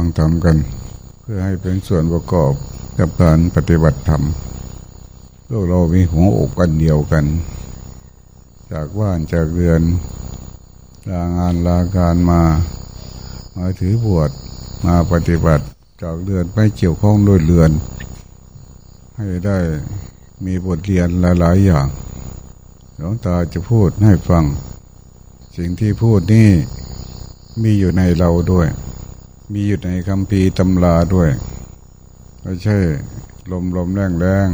ฟังทำกัน เพื่อให้เป็นส่วนประกอบกับการปฏิบัติธรรมพวกเรามีหัวอกกันเดียวกัน จากว่านจากเรือนลางานลาการมา มาถือบวชมาปฏิบัติจากเรือนไม่เกี่ยวข้องด้วยเรือน ให้ได้มีบทเรียนหลาย ๆ อย่างหลวงตาจะพูดให้ฟัง สิ่งที่พูดนี่มีอยู่ในเราด้วย มีอยู่ในคำพีตำราด้วยไม่ใช่ ลมลมแรงแรง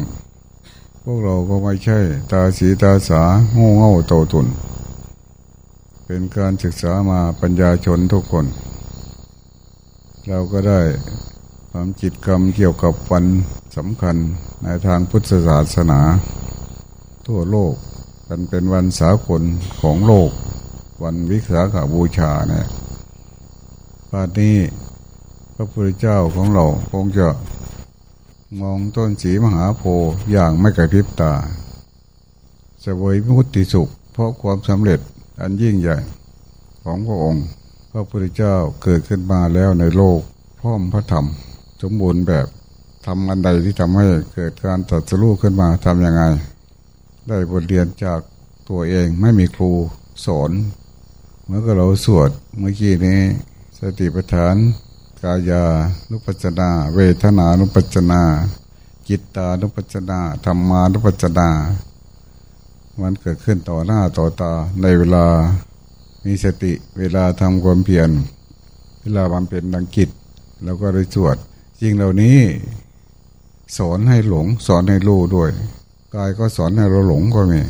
พวกเราก็ไม่ใช่ ตาสีตาสาโง่เง่าโตตุน เป็นการศึกษามาปัญญาชนทุกคน เราก็ได้ความจิตกรรมเกี่ยวกับวันสำคัญในทางพุทธศาสนา ทั่วโลกกันเป็นวันสากลของโลก วันวิสาขบูชาเนี่ยป่านนี้ พระพุทธเจ้าของเราคงจะมองต้นสีมหาโพธิ์อย่างไม่กระพริบตาเสวยมุติสุข เพราะความสำเร็จอันยิ่งใหญ่ของพระองค์ พระพุทธเจ้าเกิดขึ้นมาแล้วในโลก พร้อมพระธรรม สมบูรณ์แบบทำอันใดที่ทำให้เกิดการตัดสู้ขึ้นมาทำยังไง ได้บทเรียนจากตัวเองไม่มีครูสอน เมื่อก็เราสวดเมื่อกี้นี้ สติปัฏฐาน กายานุปัจนา เวทนานุปัจนา จิตตานุปัจนาธรรมานุปัจนา มันเกิดขึ้นต่อหน้าต่อตาในเวลามีสติเวลาทำความเพียรเวลาบำเพ็ญดังกิจแล้วก็ได้สวดจริงเหล่านี้สอนให้หลง สอนให้รู้ด้วย กายก็สอนให้เราหลงก็มี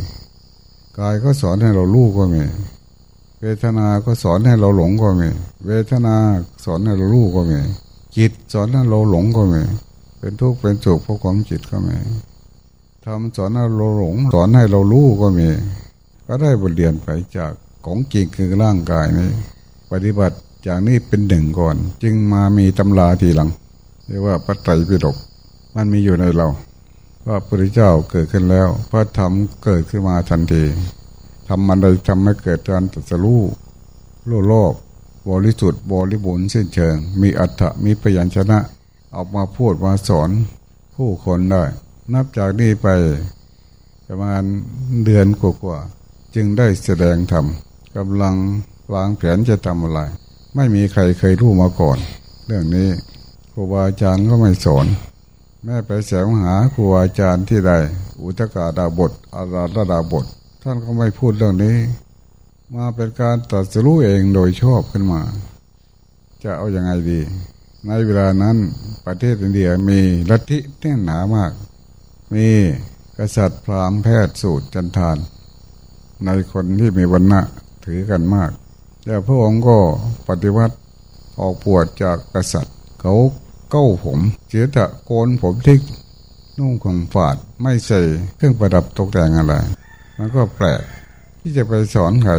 กายก็สอนให้เรารู้ก็มี เวทนาก็สอนให้เราหลงก็มี เวทนาสอนให้เรารู้ก็มี จิตสอนให้เราหลงก็มี เป็นทุกข์เป็นสุขเพราะความจิตก็มีทำสอนให้เราหลง สอนให้เรารู้ก็มี ก็ได้บทเรียนไปจากของจริงคือร่างกายนี้ ปฏิบัติอย่างนี้เป็นหนึ่งก่อน จึงมามีตำราทีหลัง เรียกว่าพระไตรปิฎกมันมีอยู่ในเรา ว่าพระพุทธเจ้าเกิดขึ้นแล้ว พระธรรมเกิดขึ้นมาทันที ทำมันใดทำให้เกิดการตรัสรู้โลกโลกบริสุทธิ์บริบูรณ์สิ้นเชิง มีอัตถะมีพยัญชนะออกมาพูดมาสอนผู้คนได้ นับจากนี้ไปประมาณเดือนกว่าๆจึงได้แสดงธรรมกำลังวางแผนจะทำอะไร ไม่มีใครเคยรู้มาก่อน เรื่องนี้ครูบาอาจารย์ก็ไม่สอน แม่ไปแสวงหาครูอาจารย์ที่ใด อุตกาดาบทอาราธดาบท ท่านก็ไม่พูดเรื่องนี้ มาเป็นการตัดสู้เองโดยชอบขึ้นมา จะเอาอยัางไงดี ในเวลานั้นประเทศอินเดียมีลัทธิแน่นหนามาก มีกษัตริย์พราหมณ์แพทย์สูตรจันทาน ในคนที่มีวันณะถือกันมากแล้วพระองค์ก็ปฏิวัติออกปวดจากกษัตริย์เขาเก้าผมเสียตะโกนผมทิ้งนุ่งขมฝาดไม่ใส่เครื่องประดับตกแต่งอะไร มันก็แปลกที่จะไปสอนใคร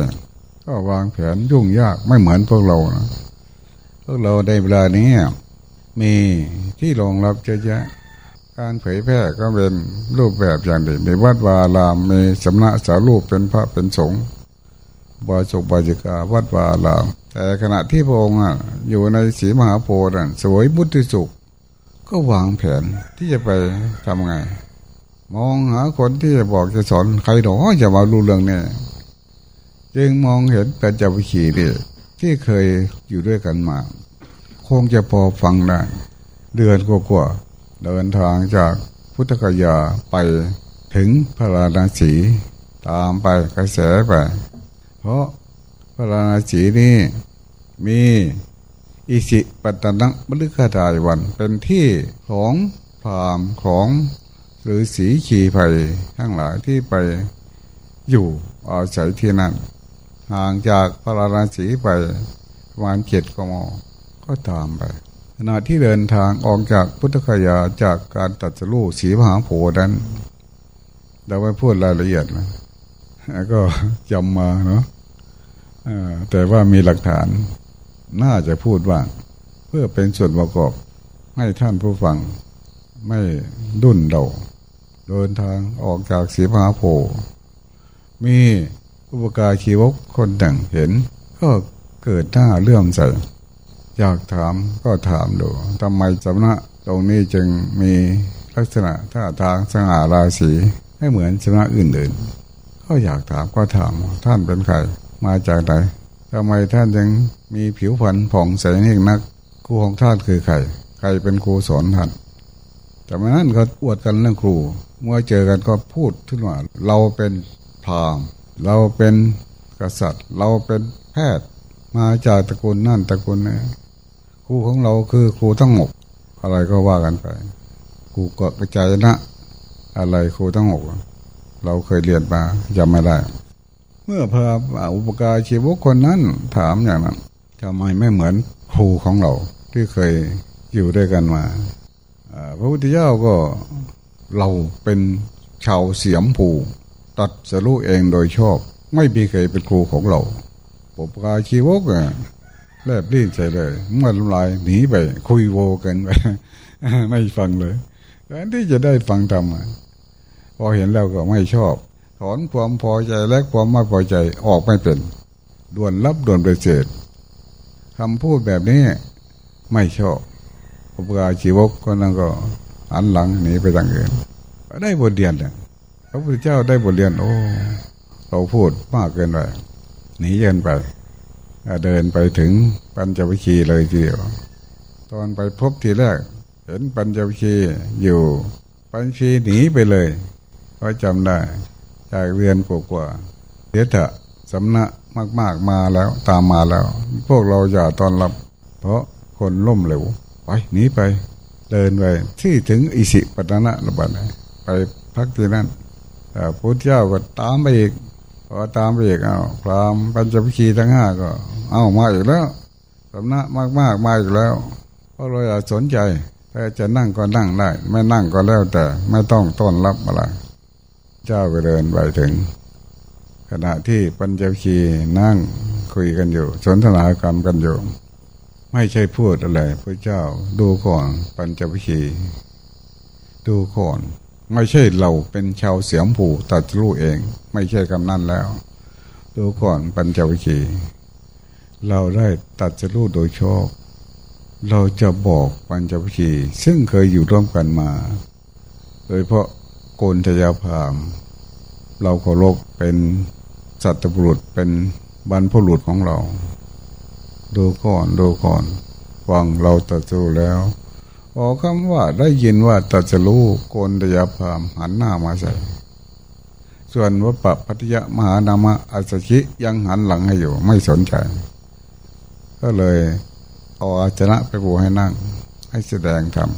ก็วางแผนยุ่งยากไม่เหมือนพวกเรานะพวกเราในเวลานี้มีที่รองรับเยอะแยะการเผยแพร่ก็เป็นรูปแบบอย่างดีมีวัดวาลามมีสำนักสารูปเป็นพระเป็นสงฆ์บาจุบาจิกาวัดวาลาม แต่ขณะที่พระองค์อยู่ในสีมหาโพธิ์นั่นสวยบุตรสุข ก็วางแผนที่จะไปทำไง มองหาคนที่จะบอกจะสอนใครหรอจะมารู้เรื่องนี้จึงมองเห็นปัญจวิคีนี่ที่เคยอยู่ด้วยกันมา คงจะพอฟังได้เดือนกว่าๆเดินทางจากพุทธกยาไปถึงพระราณสีตามไปกระแสไป เพราะพระราณสีนี่มีอิสิปตนังมฤคทายวันเป็นที่ของพรามของ หรือสีขีไผ่ทั้งหลายที่ไปอยู่อาศัยที่นั่นห่างจากพระราศีไปประมาณเจ็ดกมก็ตามไปขณะที่เดินทางออกจากพุทธคยาจากการตัดสู้สีมหาโพนั้นเราไม่พูดรายละเอียดนะก็จำมาเนาะแต่ว่ามีหลักฐานน่าจะพูดว่าเพื่อเป็นส่วนประกอบให้ท่านผู้ฟังไม่ดุนเดา เดินทางออกจากสีมาโพมีอุปการชีวกคนหนึ่งเห็น ก็เกิดหน้าเลื่อมใสอยากถามก็ถามดูทำไมสำนักตรงนี้จึงมีลักษณะท่าทางสง่าราศีให้เหมือนสำนักอื่นๆก็อยากถามก็ถามท่านเป็นใครมาจากไหนทำไมท่านยังมีผิวพรรณผ่องใสนี่นักครูของท่านคือใคร ใครเป็นครูสอนท่านแต่เมื่อนั้นก็อวดกันเรื่องครู เมื่อเจอกันก็พูดขึ้นว่าเราเป็นพราหมณ์ เราเป็นกษัตริย์ เราเป็นแพทย์ มาจากตระกูลนั่นตระกูลนี้ครูของเราคือครูทั้งหมดอะไรก็ว่ากันไปครูก็กระจายนะ อะไรครูทั้งหมดเราเคยเรียนมาจำไม่ได้ เมื่อพระอุปการชีวกคนนั้นถามอย่างนั้นทำไมไม่เหมือนครูของเราที่เคยอยู่ด้วยกันมาพระพุทธเจ้าก็ เราเป็นชาวเสียมผูตัดสรู้เองโดยชอบ ไม่มีใครเป็นครูของเราปุปกาชีวกอะแลบลิ้นใส่เลยเมื่อลายหนีไป คุยโวกันไปไม่ฟังเลยแทนที่จะได้ฟังธรรมพอเห็นแล้วก็ไม่ชอบ ถอนความพอใจและความไม่พอใจออกไม่เป็นด่วนรับด่วนไปเสดคำพูดแบบนี้ไม่ชอบปุปการชีวกก็นั่งก็ อันหลังหนีไปทางอื่นได้บทเรียนเลยพระพุทธเจ้าได้บทเรียน โอ้ เราพูดมากเกินไปหนีเยินไปเดินไปถึงปัญจวิคีเลยทีเดียว ตอนไปพบทีแรก เห็นปัญจวิคีอยู่ ปัญจวิคีหนีไปเลยก็จำได้จากเรียนกว่าเดี๋ยวเถอะสำนักมาก ๆมาแล้วตามมาแล้ว พวกเราอย่าตอนรับ เพราะคนล่มเหลวไปหนีไป เดินไปที่ถึงอิสิปตนะระบาดไปพักที่นั่นพุทธเจ้าก็ตามไปอีกพอตามไปอีกเอาพรามปัญจพิคีทั้งห้าก็ เอามาอีกแล้วสำนักมากมากมาอีกแล้วเพราะเราอยากสนใจถ้าจะนั่งก็นั่งได้ ไม่นั่งก็แล้วแต่ไม่ต้องต้อนรับอะไรเจ้าก็เดินไปถึง ขณะที่ปัญจพิคีนั่งคุยกันอยู่ สนทนากรรมกันอยู่ ไม่ใช่พูดอะไรพระเจ้าดูก่อนปัญจพิคีดูก่อน ไม่ใช่เราเป็นชาวเสียมผูตัดรู้เอง ไม่ใช่คำนั้นแล้ว ดูก่อนปัญจวิคีเราได้ตัดรู้โดยชอบเราจะบอกปัญจวิคีซึ่งเคยอยู่ร่วมกันมา โดยเพราะโกนทยาพามเราเคารพเป็นสัตบุรุษเป็นบรรพบุรุษของเรา ดูก่อนดูก่อนฟังเราตัดรู้แล้วพอคำว่าได้ยินว่าตัจะรู้โกนตยาพามหันหน้ามาใส่ ส่วนวัปปพัทยะมหานามะอัศชิยังหันหลังให้อยู่ ไม่สนใจ ก็เลยเอาอาชนะไปปูให้นั่ง ให้แสดงธรรม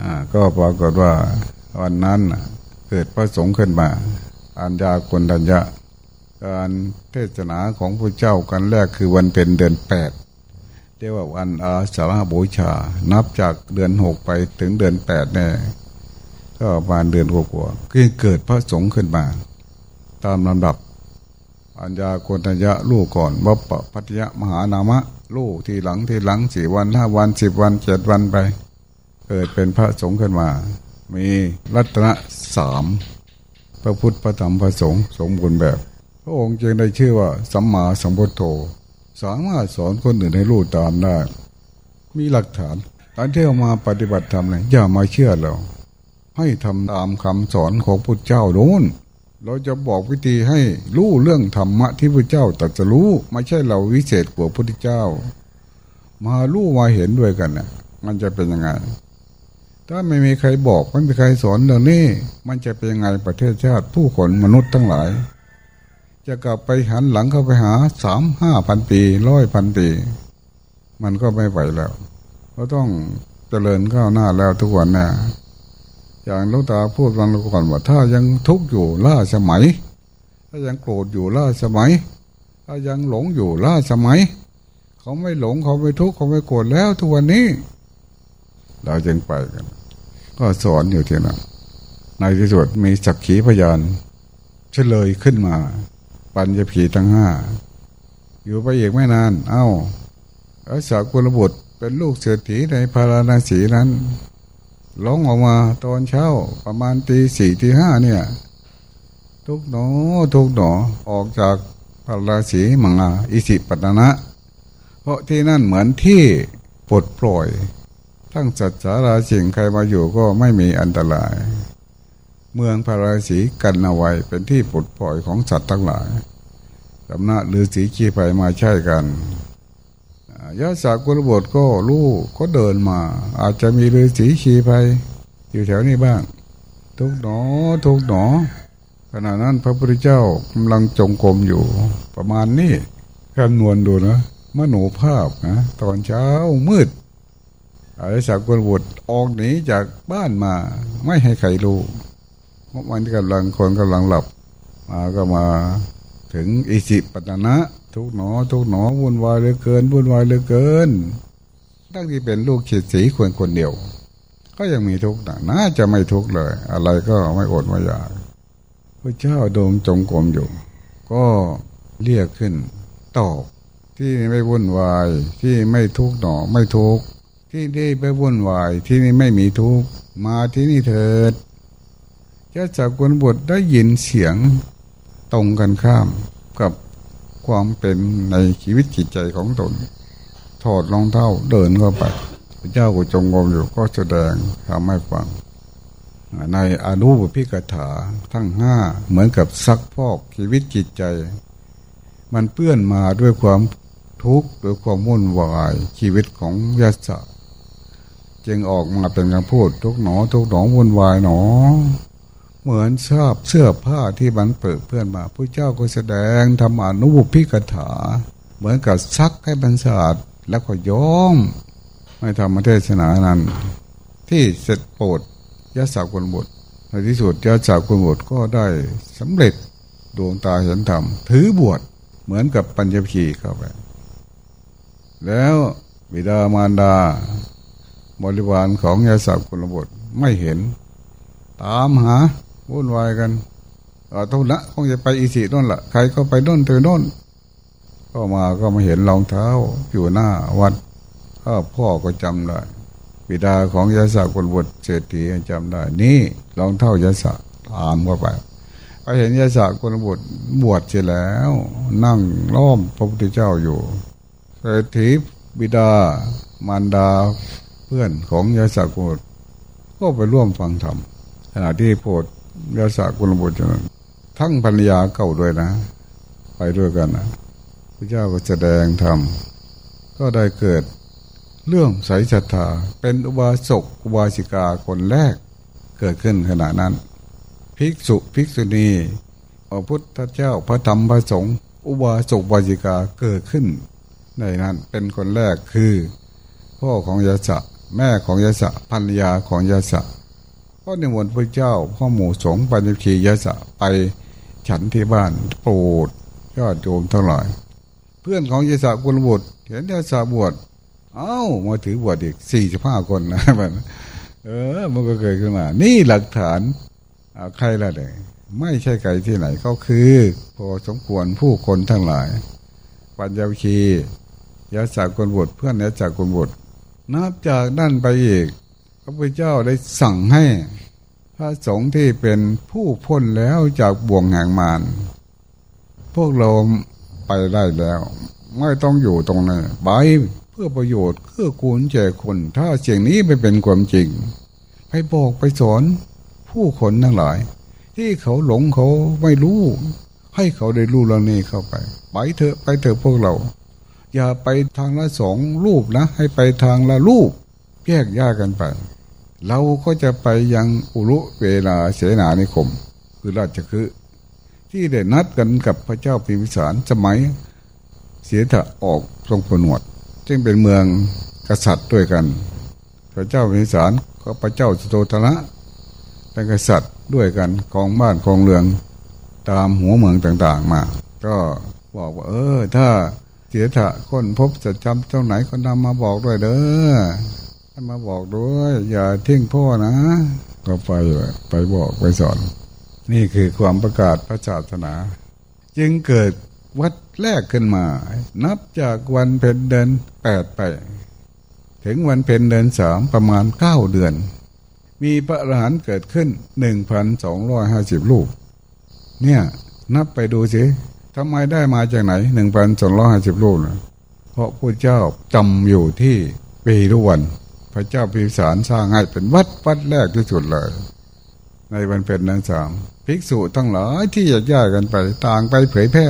อ่าก็ปรากฏว่าวันนั้นเกิดพระสงฆ์ขึ้นมา อัญญาคนดัญญะ การเทศนาของพระเจ้ากันแรกคือวันเป็นเดือนแปดเรียกว่าวันอาสาฬบูชา นับจากเดือนหกไปถึงเดือนแปดเนี่ยก็ประมาณเดือนกว่าๆก็เกิดพระสงฆ์ขึ้นมา ตามลำดับ อัญญาโกณยะลูกก่อนวัปปพัทยมหานามะ ลูกที่หลังที่หลังสี่วันห้าวันสิบวันเจ็ดวันไป เกิดเป็นพระสงฆ์ขึ้นมา มีรัตนสามพระพุทธพระธรรมพระสงฆ์สมบูรณ์แบบ พระองค์จึงได้ชื่อว่าสัมมาสัมพุทโธ สามารถสอนคนอื่นให้รู้ตามได้ มีหลักฐานการที่เรามาปฏิบัติธรรมเลยอย่ามาเชื่อเรา ให้ทำตามคำสอนของพุทธเจ้าโน้นเราจะบอกวิธีให้รู้เรื่องธรรมะที่พระเจ้าตรัสรู้ไม่ใช่เราวิเศษกว่าพระพุทธเจ้า มารู้มาเห็นด้วยกันนี่ยมันจะเป็นยังไง ถ้าไม่มีใครบอกไม่มีใครสอนเรื่องนี้มันจะเป็นยังไงประเทศชาติผู้คนมนุษย์ทั้งหลาย จะกลับไปหันหลังเข้าไปหาสามห้าพันปีร้อยพันปี มันก็ไม่ไหวแล้วเราต้องเจริญก้าวหน้าแล้วทุกวันนะอย่างลูกตาพูดวันก่อนว่า ถ้ายังทุกข์อยู่ล่าสมัย ถ้ายังโกรธอยู่ล่าสมัย ถ้ายังหลงอยู่ล่าสมัย เขาไม่หลงเขาไม่ทุกข์เขาไม่โกรธแล้วทุกวันนี้ เราจึงไปกัน ก็สอนอยู่ที่นั่นในที่สุดมีสักขีพยานเฉลยขึ้นมา ปัญญผีทั้งห้าอยู่ไปอีกไม่นาน เอา้าอาสากุลบุตรเป็นลูกเศรษฐีในพาราณสีนั้นร้องออกมาตอนเช้าประมาณตีสี่ตีห้าเนี่ย ทุกหนอทุกหนอออกจากพาราสีมังอาอิสิปตนะ เพราะที่นั่นเหมือนที่ปลดปล่อย ทั้งสัตว์สาราสิ่งใครมาอยู่ก็ไม่มีอันตราย เมืองพาราสีกันเอาไว้เป็นที่ปลดปล่อยของสัตว์ทั้งหลายสำนักฤาษีขี้ไปมาใช่กันยาสากุลบทก็รู้ก็เดินมา อาจจะมีฤาษีขี่ไปอยู่แถวนี้บ้าง ทุกหนอทุกหนอ ขณะนั้นพระพุทธเจ้ากำลังจงกรมอยู่ ประมาณนี้คำนวณดูนะมโนภาพนะตอนเช้ามืดอายสักกุลบุตรออกหนีจากบ้านมา ไม่ให้ใครรู้ มันกำลังคนกำลังหลับ มาก็มาถึงอิสิปตนะ ทุกหนอ ทุกหนอวุ่นวายเหลือเกินวุ่นวายเหลือเกิน ตั้งที่เป็นลูกเฉดสีคนคนเดียว ก็ยังมีทุกข์น่าจะไม่ทุกข์เลย อะไรก็ไม่อดไม่อยากพระเจ้าดงจงกรมอยู่ ก็เรียกขึ้นตอบที่ไม่วุ่นวายที่ไม่ทุกข์หนอไม่ทุกข์ที่นี่ไม่วุ่นวายที่นี่ไม่มีทุกข์มาที่นี่เถิด เจ้าจากกุลบุตรได้ยินเสียงตรงกันข้ามกับความเป็นในชีวิตจิตใจของตน ถอดรองเท้าเดินเข้าไปพระเจ้าก็จงงมอยู่ก็แสดงทำให้ฟัง ในอนุปพิกถาทั้งห้าเหมือนกับซักพอกชีวิตจิตใจ มันเปื้อนมาด้วยความทุกข์ด้วยความวุ่นวายชีวิตของยศจึงออกมาเป็นคำพูดทุกหนอ ทุกหนอวุ่นวายหนอ เหมือนชอบเสื้อผ้าที่มันเปิดเพื่อนมาพระเจ้าก็แสดงทำอนุบุพิกถา เหมือนกับซักให้บรรสะอาดแล้วก็ย้อมไม่ทำมาเทศนานั้น ที่เสร็จโปรดยะสาวกุลบุตรในที่สุดยะสาวกุลบุตรก็ได้สำเร็จดวงตาเห็นธรรมถือบวชเหมือนกับปัญญพีเข้าไป แล้วบิดามารดา บริวารของยาสาวกุลบุตรไม่เห็น ตามหา วุ่นวายกันเอาทุนะคงจะไปอีสีนั่นแหละใครก็ไปน่นเธอน่นก็มาก็มาเห็นรองเท้าอยู่หน้าวัดถ้าพ่อก็จำได้บิดาของยาสาคนบทเศรษฐีจำได้ นี่รองเท้ายาสาตามเข้าไปไปเห็นยาสาคนบทบวชเสร็จแล้ว นั่งล้อมพระพุทธเจ้าอยู่เศรษฐีบิดามารดาเพื่อนของยาสาคนก็ไปร่วมฟังธรรมขณะที่โพด ยาสากุลบุตรนั้นทั้งภรรยาเก่าด้วยนะ ไปด้วยกันนะพระเจ้าก็แสดงธรรมก็ได้เกิดเรื่องใสศรัทธาเป็นอุบาสกอุบาสิกาคนแรกเกิดขึ้นขณะนั้น ภิกษุภิกษุณีพระพุทธเจ้าพระธรรมพระสงฆ์อุบาสกอุบาสิกาเกิดขึ้น ในนั้นเป็นคนแรกคือ พ่อของยาสะแม่ของยาสะภรรยาของยาสะ ก็นิมนต์พระเจ้าพ่อหมู่สงปัญญคียะสะไปฉันที่บ้านโปรดยอดโยมทั้งหลายเพื่อนของยะสะกุลบุตรเห็นยะสะบวชเอ้ามาถือบวชอีกสี่สิบห้าคนนะมันเออ มันก็เกิดขึ้นมา นี่หลักฐานใครละเลยไม่ใช่ใครที่ไหนเขาคือ พอสมควรผู้คนทั้งหลาย ปัญญาคียะสะกุลบุตรเพื่อนยะสะกุลบุตรนับจากนั่นไปอีก พระพุทธเจ้าได้สั่งให้พระสงฆ์ที่เป็นผู้พ้นแล้วจากบ่วงแห่งมารพวกเราไปได้แล้ว ไม่ต้องอยู่ตรงนั้นไปเพื่อประโยชน์เพื่อกูลแก่คน ถ้าเสียงนี้ไม่เป็นความจริงไปบอกไปสอนผู้คนทั้งหลาย ที่เขาหลงเขาไม่รู้ ให้เขาได้รู้เรื่องนี้เข้าไป ไปเถอะไปเถอะพวกเรา อย่าไปทางละสองรูปนะ ให้ไปทางละรูป แยกยากกันไป เราก็จะไปยังอุรุเวลาเสนานิคม คือราชคือที่ได้นัดกันกับพระเจ้าพิมพิสารสมัยเสียถะออกทรงผนวดจึงเป็นเมืองกษัตริย์ด้วยกัน พระเจ้าพิมพิสารก็พระเจ้าสุโธทนะเป็นกษัตริย์ด้วยกันของบ้านของเรืองตามหัวเมืองต่างๆมา ก็บอกว่า เออ ถ้าเสียถะคนพบจะจำเจ้าไหนก็นำมาบอกด้วยเด้อ มาบอกด้วย อย่าทิ้งพ่อนะ ก็ไปไปบอกไปสอน นี่คือความประกาศพระศาสนา จึงเกิดวัดแรกขึ้นมา นับจากวันเพ็ญเดือนแปดไป ถึงวันเพ็ญเดือนสามประมาณเก้าเดือน มีพระอรหันต์เกิดขึ้นหนึ่งพันสองร้อยห้าสิบลูก เนี่ยนับไปดูสิทำไมได้มาจากไหนหนึ่งพันสองร้อยห้าสิบลูกนะเพราะพระเจ้าจำอยู่ที่ปีรุวัน พระเจ้าพิสารสร้างให้เป็นวัดวัดแรกที่สุดเลย ในวันเพ็ญเดือนสามภิกษุทั้งหลายที่แยกย้ายกันไปต่างไปเผยแพร่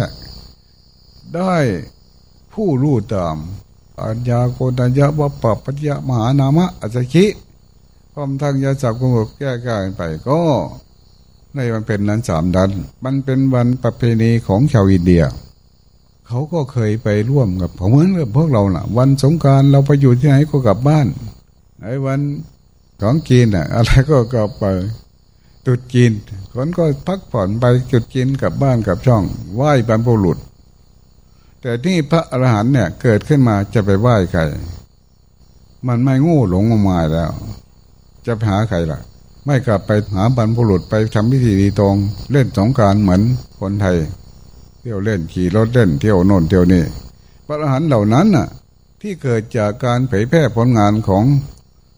ได้ผู้รู้ตามอัญญาโกตัญญาวัปปปัญญามหานามะอัจฉริพร้อมทั้งยาสับกุมกแก้กายไปก็ ในวันเป็นนั้นสามดัน มันเป็นวันประเพณีของชาวอินเดีย เขาก็เคยไปร่วมกับเหมือนกับพวกเราน่ะ วันสงการเราไปอยู่ที่ไหนก็กลับบ้าน ไอ้วันของกินอะอะไรก็กลับไปจุดจีนคนก็พักผ่อนไปจุดจีนกลับบ้านกับช่อง ไหว้บรรพบุรุษ แต่ที่พระอรหันต์เนี่ยเกิดขึ้นมาจะไปไหว้ใคร มันไม่งู้หลงงมายแล้ว จะไปหาใครล่ะ ไม่กลับไปหาบรรพบุรุษไปทำพิธีดีตรงเล่นสงการเหมือนคนไทย เที่ยวเล่นขี่รถเล่นเที่ยวโน่นเที่ยวนี่พระอรหันต์เหล่านั้นน่ะ ที่เกิดจากการเผยแพร่ผลงานของ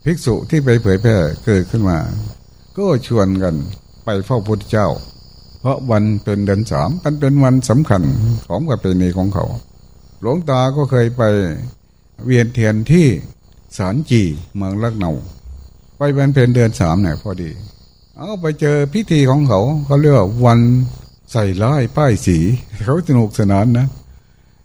ภิกษุที่ไปเผยแพร่เกิดขึ้นมา ก็ชวนกันไปเฝ้าพุทธเจ้า เพราะวันเป็นเดือนสามมันเป็นวันสำคัญของประเพณีของเขา หลวงตาก็เคยไปเวียนเทียนที่สารจีเมืองลักเนาไปวันเป็นเดือนสามเนี่ยพอดี เอาไปเจอพิธีของเขาเขาเรียกว่าวันใส่ร้ายป้ายสีเขาสนุกสนานนะ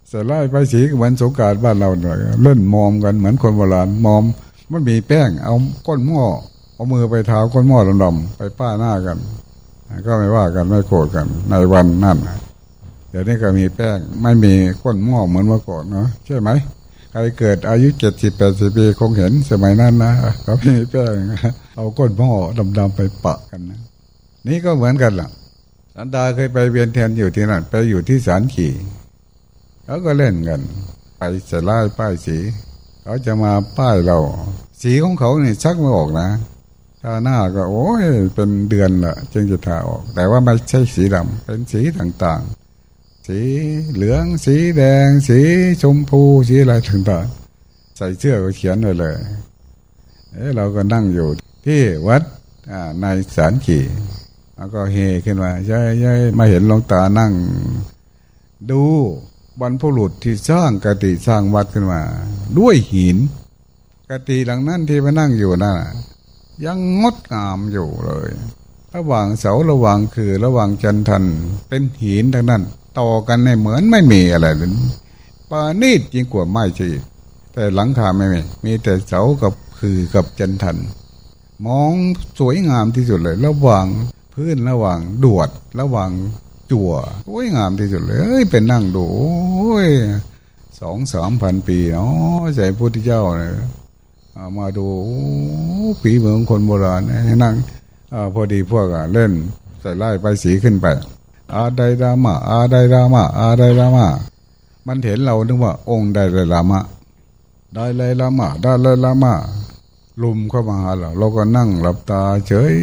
ใส่ร้ายป้ายสีวันสงการบ้านเราหน่อยเล่นมอมกันเหมือนคนโบราณมอม ไม่มีแป้ง เอาก้นหม้อเอามือไปเท้าก้นหม้อดำๆไปป้าหน้ากัน ก็ไม่ว่ากันไม่โกรธกัน ในวันนั่นน่ะเดี๋ยวนี้ก็มีแป้งไม่มีก้นหม้อเหมือนเมื่อก่อนเนาะใช่ไหมใครเกิดอายุเจ็ดสิบแปดสิบปีคงเห็นสมัยนั้นนะเขามีแป้งเอาก้นหม้อดำๆไปปะกันนะนี่ก็เหมือนกันล่ะสันดาเคยไปเวียนเทียนอยู่ที่นั่นไปอยู่ที่สารขี่เขาก็เล่นกัน ไปใส่ไล่ป้ายสี เขาจะมาป้ายเรา สีของเขาเนี่ยชักไม่ออกนะถ้าหน้าก็โอ้ยเป็นเดือนละจึงจะทาออก แต่ว่าไม่ใช่สีดำเป็นสีต่างๆ สีเหลืองสีแดง สีชมพูสีอะไรต่างๆใส่เสื้อก็เขียนเลยเอ้เราก็นั่งอยู่ที่วัดในสารขี่แล้วก็เฮขึ้นมาใช่ใช่มาเห็นหลวงตานั่ง ดู บรรพบุรุษที่สร้างกติสร้างวัดขึ้นมา ด้วยหิน กติหลังนั้นที่มานั่งอยู่นั่นน่ะยังงดงามอยู่เลย ระหว่างเสาระหว่างคือ ระหว่างจันทันเป็นหินทั้งนั้น ต่อกันในเหมือนไม่มีอะไรเลยปานีดยิ่งกว่าไม้ชีแต่หลังคาไม่มีมีแต่เสากับคือกับจันทันมองสวยงามที่สุดเลย ระหว่างพื้นระหว่างดวดระหว่าง จั่วสวยงามที่สุดเลยเอ้ยเป็นนั่งดูโอ้ยสองสามพันปีเนาะใจพุทธเจ้าเนี่ยมาดูผีเมืองคนโบราณให้นั่งอพอดีพวกเล่นใส่ไล่ไปสีขึ้นไป อาไดรามาอาไดรามาอาไดรามามันเห็นเรานึกว่า องค์ไดรามาได้เลยรามาได้เลยรามาลุมเข้ามาหาเราเราก็นั่งหลับตาเฉย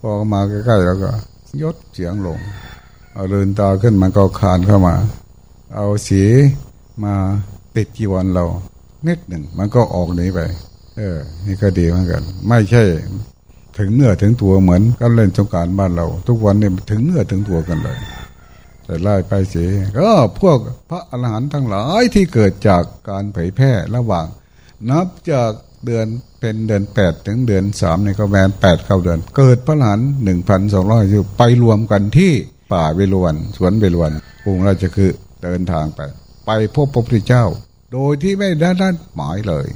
พอมาใกล้ๆแล้วก็ ยดเสียงลง เอาเลืนตาขึ้นมันก็คานเข้ามา เอาสีมาติดจีวรเรานิดหนึ่งมันก็ออกหนีไป เออ นี่ก็ดีเหมือนกัน ไม่ใช่ ถึงเนื้อถึงตัวเหมือนกันเล่นสงการบ้านเรา ทุกวันเนี้ถึงเนื้อถึงตัวกันเลย แต่ไล่ไปเสียก็พวกพระอรหันต์ทั้งหลายที่เกิดจากการเผยแพร่ระหว่าง นับจาก เดือนเป็นเดือนแปดถึงเดือนสามในก็แมนแปดเข้าเดือน เกิดพระอรหันหนึ่งพันสองร้อยยูไปรวมกันที่ป่าเวรวนสวนเวรวนกรุงราชคือเดินทางไป ไปพบพระพุทธเจ้า โดยที่ไม่ได้นัดหมายเลย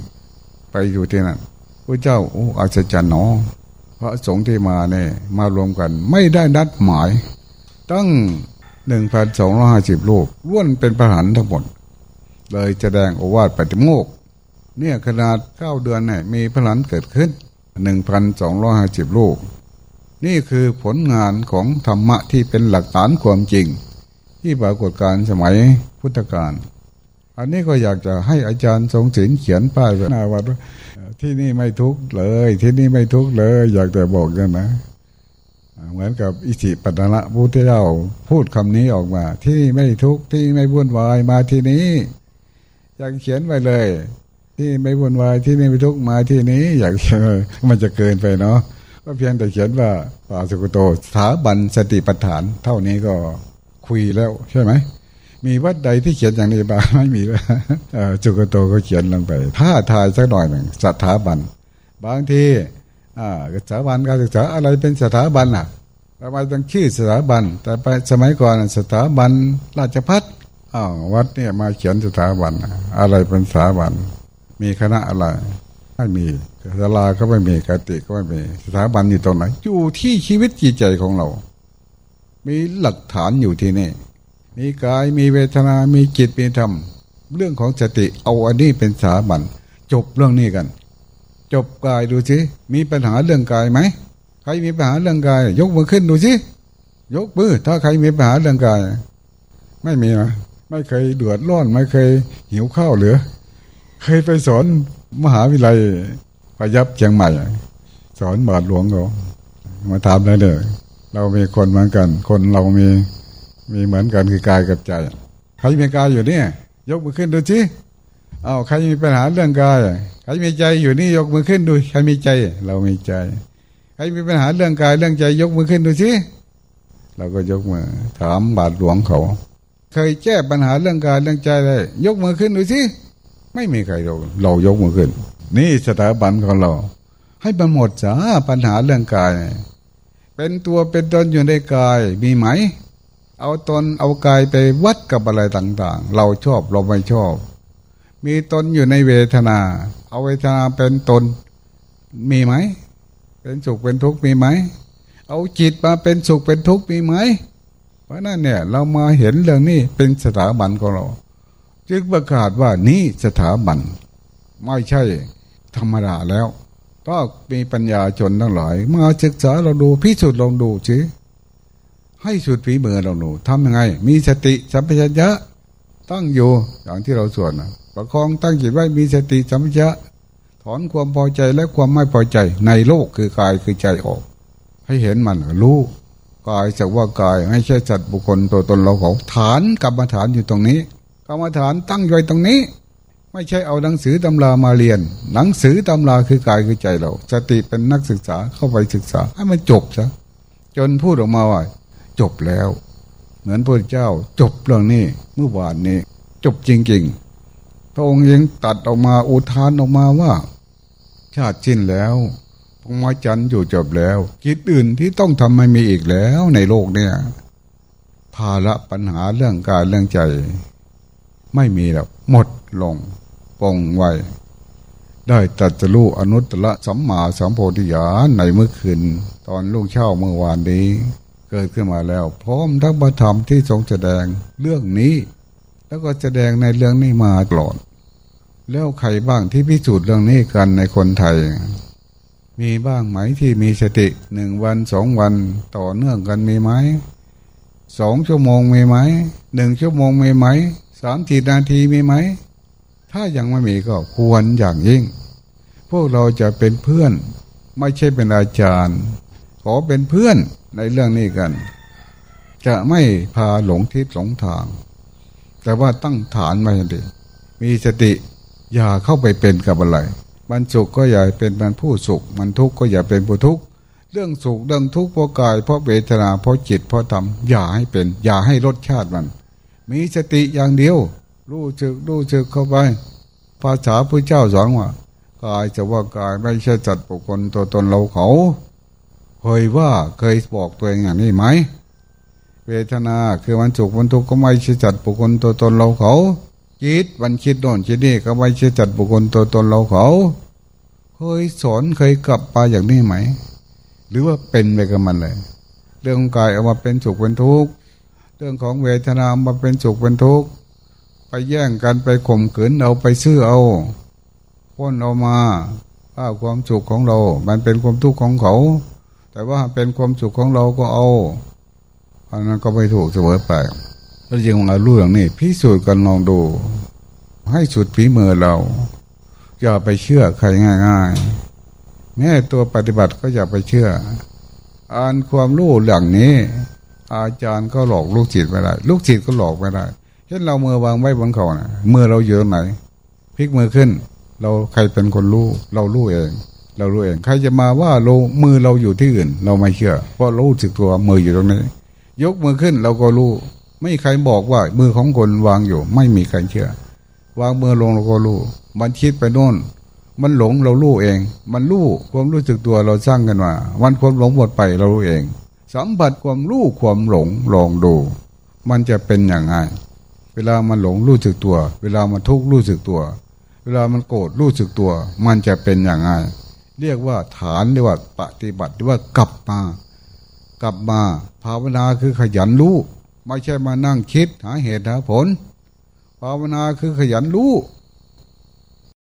ไปอยู่ที่นั่นพระเจ้าโอ้อาจารย์หนอพระสงฆ์ที่มาเนี่ยมารวมกัน ไม่ได้นัดหมาย ตั้งหนึ่งพันสองร้อยห้าสิบลูกล้วนเป็นประหารทั้งหมดเลยแสดงโอวาทปฏิโมก เนี่ยขนาดเก้าเดือนเนี่ยมีพลานเกิดขึ้นหนึ่งพันสองร้อยห้าสิบลูก นี่คือผลงานของธรรมะที่เป็นหลักฐานความจริง ที่ปรากฏการสมัยพุทธกาลอันนี้ก็อยากจะให้อาจารย์ทรงศิลเขียนป้ายไว้หน้าวัดว่าที่นี่ไม่ทุกข์เลย ที่นี่ไม่ทุกข์เลย อยากจะบอกกันนะ เหมือนกับอิสิปตนะพุทธเจ้าพูดคำนี้ออกมาที่นี่ไม่ทุกข์ที่ไม่วุ่นวายมาที่นี้อยากเขียนไปเลย ที่ไม่วุ่นวายที่นี่ไม่ทุกข์มาที่นี้ อยากมันจะเกินไปเนาะก็เพียงแต่เขียนว่าปาสุกโตสถาบันสติปัฏฐาน เท่านี้ก็คุยแล้วใช่ไหมมีวัดใดที่เขียนอย่างนี้บ้างไม่มีเลยจุกโตก็เขียนลงไป ถ้าทายสักหน่อยหนึ่งสถาบัน บางทีสถาบันการศึกษาอะไรเป็นสถาบันอะทำไมต้องชื่อสถาบัน แต่ไปสมัยก่อนสถาบันราชพัฒอ้าววัดเนี่ยมาเขียนสถาบันอะไรเป็นสถาบัน มีคณะอะไรไม่มีศาลาก็ไม่มีกติก็ไม่มีสถาบันอยู่ตรงไหนอยู่ที่ชีวิตจิตใจของเรา มีหลักฐานอยู่ที่นี่ มีกายมีเวทนา มีจิตมีธรรม เรื่องของสติเอาอันนี้เป็นสถาบัน จบเรื่องนี้กัน จบกายดูสิมีปัญหาเรื่องกายไหมใครมีปัญหาเรื่องกาย ยกมือขึ้นดูสิยกมือถ้าใครมีปัญหาเรื่องกาย ไม่มีนะไม่เคยเดือดร้อนไม่เคยหิวข้าวหลือ เคยไปสอนมหาวิทยาลัยพยับเชียงใหม่ สอนบาทหลวงเขามาถามได้เลยเรามีคนเหมือนกัน คนเรามีมีเหมือนกันคือกายกับใจใครมีกายอยู่เนี่ยยกมือขึ้นดูสิเอาใครมีปัญหาเรื่องกายใครมีใจอยู่นี่ยกมือขึ้นดูใครมีใจ เรามีใจ ใครมีปัญหาเรื่องกายเรื่องใจยกมือขึ้นดูสิเราก็ยกมือถามบาทหลวงเขา เคยแก้ปัญหาเรื่องกายเรื่องใจได้ยกมือขึ้นดูสิ ไม่มีใครเราเรายกมือขึ้น นี่สถาบันของเรา ให้มันหมดจ้าปัญหาเรื่องกาย เป็นตัวเป็นตนอยู่ในกายมีไหม เอาตนเอากายไปวัดกับอะไรต่าง ๆ เราชอบเราไม่ชอบ มีตนอยู่ในเวทนา เอาเวทนาเป็นตนมีไหม เป็นสุขเป็นทุกข์มีไหม เอาจิตมาเป็นสุขเป็นทุกข์มีไหม เพราะนั่นเนี่ย เรามาเห็นเรื่องนี้เป็นสถาบันของเรา จึงประกาศว่านี่สถาบัน ไม่ใช่ธรรมดาแล้ว ก็มีปัญญาจนทั้งหลาย มาศึกษาเราดูพิสูจน์ลองดูสิให้สุดฝีมือเราหนูทำยังไง มีสติสัมปชัญญะตั้งอยู่อย่างที่เราสวดนะประคองตั้งจิตไว้มีสติสัมปชัญญะถอนความพอใจและความไม่พอใจ ในโลกคือกายคือใจออก ให้เห็นมันรู้กายสักว่ากายไม่ใช่จัดบุคคลตัวตนเราของฐานกรรมฐานอยู่ตรงนี้ กรรมฐานตั้งอยู่ตรงนี้ ไม่ใช่เอาหนังสือตำรามาเรียน หนังสือตำราคือกายคือใจเรา สติเป็นนักศึกษาเข้าไปศึกษา ให้มันจบซะจนพูดออกมาว่าจบแล้ว เหมือนพระเจ้าจบเรื่องนี้เมื่อวานนี้ จบจริงๆ พระองค์ยังตัดออกมาอุทานออกมาว่า ชาติชิ้นแล้วพงมาจันอยู่จบแล้วกิจอื่นที่ต้องทำไม่มีอีกแล้วในโลกเนี่ยภาระปัญหาเรื่องการเรื่องใจ ม่มีแล้วหมดลงปองไว้ ได้ตัดจลูอนุตตรสัมมาสัมโพธิญาณในเมื่อคืน ตอนลูกเช่าเมื่อวานนี้ เกิดขึ้นมาแล้ว พร้อมทั้งประธรรมที่ทรงแสดงเรื่องนี้ แล้วก็แสดงในเรื่องนี้มาตลอดแล้วใครบ้างที่พิสูจน์เรื่องนี้กันในคนไทย มีบ้างไหมที่มีสติหนึ่งวันสองวันต่อเนื่องกันมีไหมสองชั่วโมงมีไหมหนึ่งชั่วโมงมีไหม สามสิบนาทีมีไหม ถ้ายังไม่มีก็ควรอย่างยิ่ง พวกเราจะเป็นเพื่อน ไม่ใช่เป็นอาจารย์ ขอเป็นเพื่อนในเรื่องนี้กัน จะไม่พาหลงทิศหลงทาง แต่ว่าตั้งฐานมาดีมีสติอย่าเข้าไปเป็นกับอะไรมันสุขก็อย่าเป็นมันผู้สุข มันทุกข์ก็อย่าเป็นผู้ทุกข์เรื่องสุขเรื่องทุกข์เพราะกายเพราะเวทนาเพราะจิตเพราะธรรมอย่าให้เป็น อย่าให้รสชาติมัน มีสติอย่างเดียว รู้จึกรู้จึกเข้าไป ภาษาพระเจ้าสอนว่ากายจะว่ากายไม่ใช่จัดบุคคลตัวตนเราเขา เคยว่าเคยบอกตัวเองอย่างนี้ไหม เวทนาคือมันสุขมันทุกข์ก็ไม่ใช่จัดบุคคลตัวตนเราเขาคิดวันคิดโน่นคิดนี่ก็ไม่ใช่จัดบุคคลตัวตนเราเขาเคยสอนเคยกลับไปอย่างนี้ไหม หรือว่าเป็นไปกับมันเลย เรื่องกายเอามาเป็นสุขเป็นทุกข์ รื่องของเวทนามาเป็นสุขเป็นทุกข์ไปแย่งกันไปข่มขืนเอาไปซื้อเอาพ้นเอามาว่าความสุขของเรา มันเป็นความทุกข์ของเขา แต่ว่าเป็นความสุขของเราก็เอาอันนั้นก็ไม่ถูกเสมอไปก็ยังมารู้อย่างนี้พิสูจน์กันลองดู ให้สุดฝีมือเรา อย่าไปเชื่อใครง่ายๆแม้ตัวปฏิบัติก็อย่าไปเชื่ออ่านความรู้อย่างนี้ อาจารย์ก็หลอกลูกจิตไม่ได้ลูกจิตก็หลอกไม่ได้เช่นเรามือวางไว้บนเขานะมือเราเยอะไหนพลิกมือขึ้น เราใครเป็นคนรู้ เรารู้เอง เรารู้เองใครจะมาว่าเรามือเราอยู่ที่อื่น เราไม่เชื่อ เพราะรู้สึกตัวมืออยู่ตรงนี้ยกมือขึ้นเราก็รู้ ไม่มีใครบอกว่า มือของคนวางอยู่ ไม่มีใครเชื่อ วางมือลงเราก็รู้มันคิดไปโน่นมันหลงเรารู้เอง มันรู้ความรู้สึกตัวเราสร้างกันมาวันความหลงหมดไปเรารู้เอง สัมผัสความรู้ความหลงลองดู มันจะเป็นอย่างไรเวลามันหลงรู้สึกตัว เวลามันทุกข์รู้สึกตัว เวลามันโกรธรู้สึกตัว มันจะเป็นอย่างไรเรียกว่าฐานเรียกว่าปฏิบัติเรียกว่ากลับมา กลับมาภาวนาคือขยันรู้ไม่ใช่มานั่งคิดหาเหตุหาผล ภาวนาคือขยันรู้